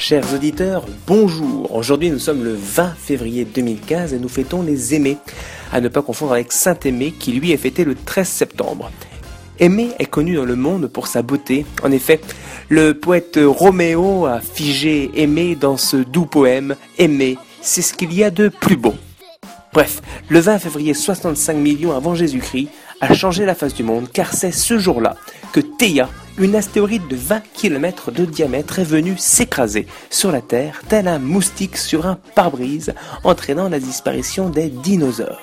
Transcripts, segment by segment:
Chers auditeurs, bonjour. Aujourd'hui nous sommes le 20 février 2015 et nous fêtons les Aimés. À ne pas confondre avec Saint-Aimé qui lui est fêté le 13 septembre. Aimé est connu dans le monde pour sa beauté. En effet, le poète Roméo a figé Aimé dans ce doux poème Aimé, c'est ce qu'il y a de plus beau. Bref, le 20 février 65 millions avant Jésus-Christ a changé la face du monde car c'est ce jour-là que Théa, une astéroïde de 20 km de diamètre, est venue s'écraser sur la Terre tel un moustique sur un pare-brise, entraînant la disparition des dinosaures.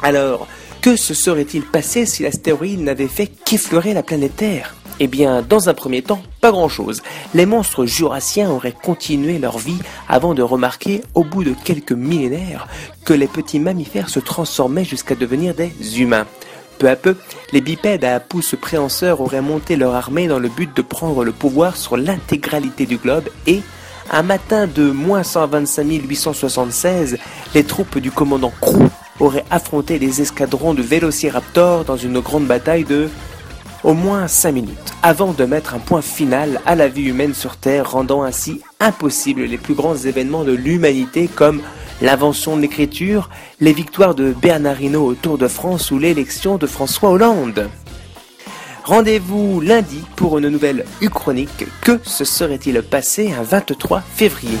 Alors, que se serait-il passé si l'astéroïde n'avait fait qu'effleurer la planète Terre? Eh bien, dans un premier temps, pas grand-chose. Les monstres jurassiens auraient continué leur vie avant de remarquer, au bout de quelques millénaires, que les petits mammifères se transformaient jusqu'à devenir des humains. Peu à peu, les bipèdes à pouces préhenseurs auraient monté leur armée dans le but de prendre le pouvoir sur l'intégralité du globe et, un matin de moins 125 876, les troupes du commandant Crew auraient affronté les escadrons de vélociraptors dans une grande bataille de au moins 5 minutes, avant de mettre un point final à la vie humaine sur Terre, rendant ainsi impossible les plus grands événements de l'humanité comme l'invention de l'écriture, les victoires de Bernardino au Tour de France ou l'élection de François Hollande. Rendez-vous lundi pour une nouvelle Uchronique. Que se serait-il passé un 23 février?